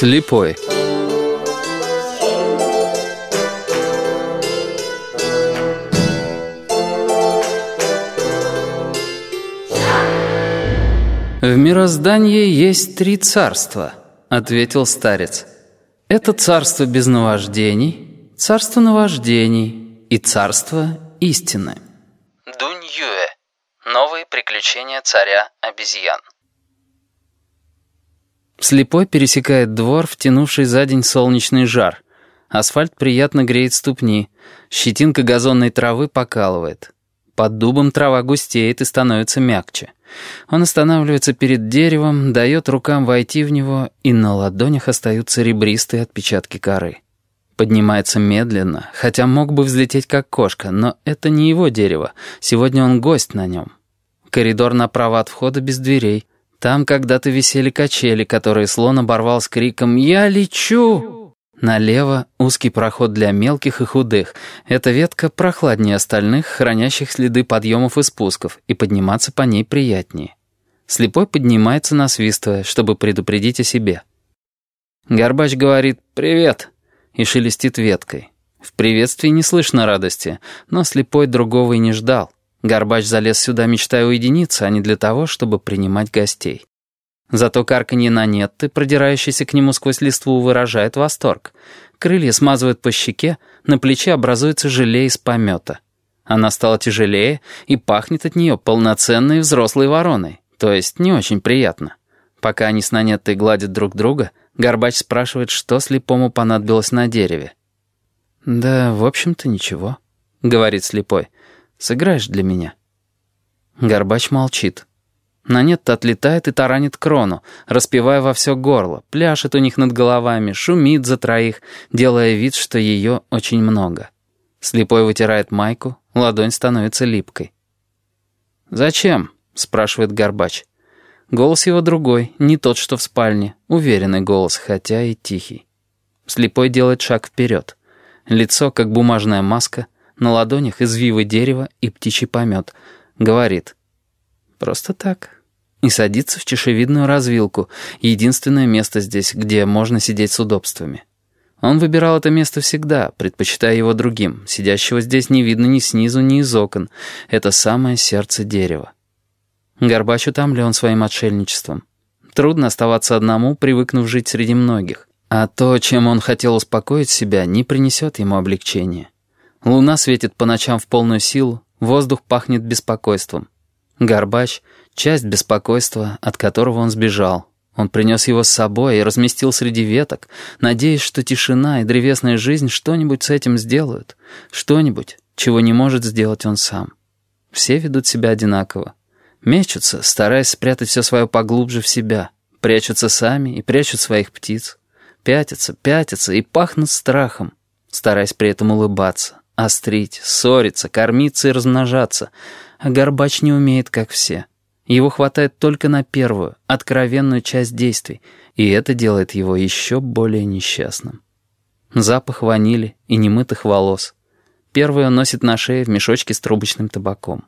Слепой. «В мироздании есть три царства», — ответил старец. «Это царство без наваждений, царство наваждений и царство истины». Дунь Юэ. Новые приключения царя обезьян. Слепой пересекает двор, втянувший за день солнечный жар. Асфальт приятно греет ступни. Щетинка газонной травы покалывает. Под дубом трава густеет и становится мягче. Он останавливается перед деревом, дает рукам войти в него, и на ладонях остаются ребристые отпечатки коры. Поднимается медленно, хотя мог бы взлететь как кошка, но это не его дерево. Сегодня он гость на нем. Коридор направо от входа без дверей. Там когда-то висели качели, которые слон оборвал с криком «Я лечу!». Налево узкий проход для мелких и худых. Эта ветка прохладнее остальных, хранящих следы подъемов и спусков, и подниматься по ней приятнее. Слепой поднимается, насвистывая, чтобы предупредить о себе. Горбач говорит «Привет!» и шелестит веткой. В приветствии не слышно радости, но слепой другого и не ждал. Горбач залез сюда, мечтая уединиться, а не для того, чтобы принимать гостей. Зато карканье Нанетты, продирающийся к нему сквозь листву, выражает восторг. Крылья смазывают по щеке, на плече образуется желе из помета. Она стала тяжелее и пахнет от нее полноценной взрослой вороной, то есть не очень приятно. Пока они с Нанеттой гладят друг друга, Горбач спрашивает, что слепому понадобилось на дереве. «Да, в общем-то, ничего», — говорит слепой. Сыграешь для меня?» Горбач молчит. Нанетта отлетает и таранит крону, распевая во все горло, пляшет у них над головами, шумит за троих, делая вид, что ее очень много. Слепой вытирает майку, ладонь становится липкой. «Зачем?» — спрашивает Горбач. Голос его другой, не тот, что в спальне, уверенный голос, хотя и тихий. Слепой делает шаг вперед. Лицо, как бумажная маска — на ладонях извивы дерева и птичий помет. Говорит. «Просто так». И садится в чешевидную развилку, единственное место здесь, где можно сидеть с удобствами. Он выбирал это место всегда, предпочитая его другим. Сидящего здесь не видно ни снизу, ни из окон. Это самое сердце дерева. Горбач утомлен своим отшельничеством. Трудно оставаться одному, привыкнув жить среди многих. А то, чем он хотел успокоить себя, не принесет ему облегчения. Луна светит по ночам в полную силу, воздух пахнет беспокойством. Горбач — часть беспокойства, от которого он сбежал. Он принес его с собой и разместил среди веток, надеясь, что тишина и древесная жизнь что-нибудь с этим сделают. Что-нибудь, чего не может сделать он сам. Все ведут себя одинаково. Мечутся, стараясь спрятать все свое поглубже в себя. Прячутся сами и прячут своих птиц. Пятятся, пятятся и пахнут страхом, стараясь при этом улыбаться острить, ссориться, кормиться и размножаться. А Горбач не умеет, как все. Его хватает только на первую, откровенную часть действий, и это делает его еще более несчастным. Запах ванили и немытых волос. Первый он носит на шее в мешочке с трубочным табаком.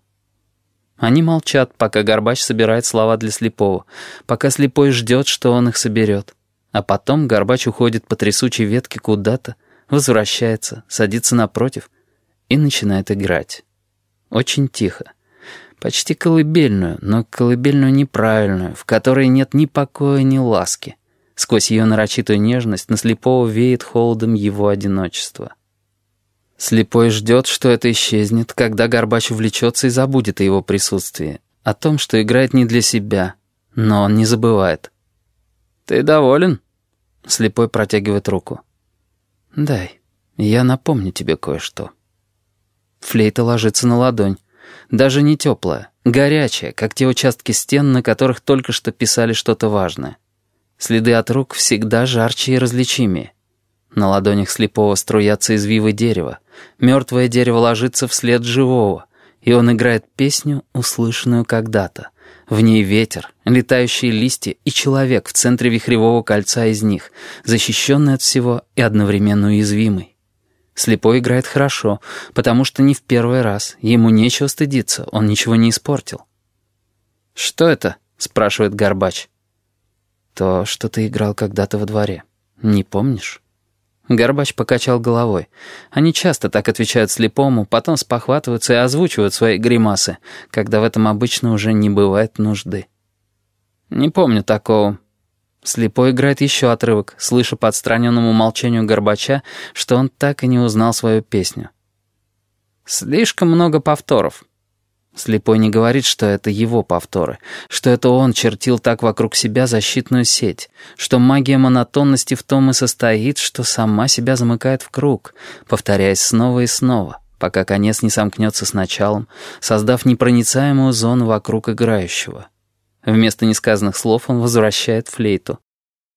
Они молчат, пока Горбач собирает слова для слепого, пока слепой ждет, что он их соберет. А потом Горбач уходит по трясучей ветке куда-то, возвращается, садится напротив — и начинает играть. Очень тихо. Почти колыбельную, но колыбельную неправильную, в которой нет ни покоя, ни ласки. Сквозь ее нарочитую нежность на слепого веет холодом его одиночества. Слепой ждет, что это исчезнет, когда Горбач увлечется и забудет о его присутствии, о том, что играет не для себя, но он не забывает. «Ты доволен?» Слепой протягивает руку. «Дай, я напомню тебе кое-что». Флейта ложится на ладонь. Даже не теплая, горячая, как те участки стен, на которых только что писали что-то важное. Следы от рук всегда жарче и различимее. На ладонях слепого струятся извивы дерева. Мертвое дерево ложится вслед живого, и он играет песню, услышанную когда-то. В ней ветер, летающие листья и человек в центре вихревого кольца из них, защищенный от всего и одновременно уязвимый. Слепой играет хорошо, потому что не в первый раз. Ему нечего стыдиться, он ничего не испортил. «Что это?» — спрашивает Горбач. «То, что ты играл когда-то во дворе». Не помнишь? Горбач покачал головой. Они часто так отвечают слепому, потом спохватываются и озвучивают свои гримасы, когда в этом обычно уже не бывает нужды. «Не помню такого». Слепой играет еще отрывок, слыша по отстраненному молчанию Горбача, что он так и не узнал свою песню. «Слишком много повторов». Слепой не говорит, что это его повторы, что это он чертил так вокруг себя защитную сеть, что магия монотонности в том и состоит, что сама себя замыкает в круг, повторяясь снова и снова, пока конец не сомкнется с началом, создав непроницаемую зону вокруг играющего. Вместо несказанных слов он возвращает флейту.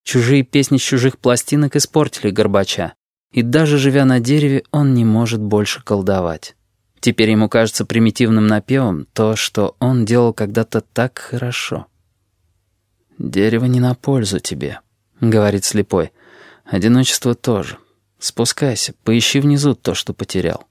Чужие песни с чужих пластинок испортили Горбача, и даже живя на дереве, он не может больше колдовать. Теперь ему кажется примитивным напевом то, что он делал когда-то так хорошо. «Дерево не на пользу тебе», — говорит слепой. «Одиночество тоже. Спускайся, поищи внизу то, что потерял».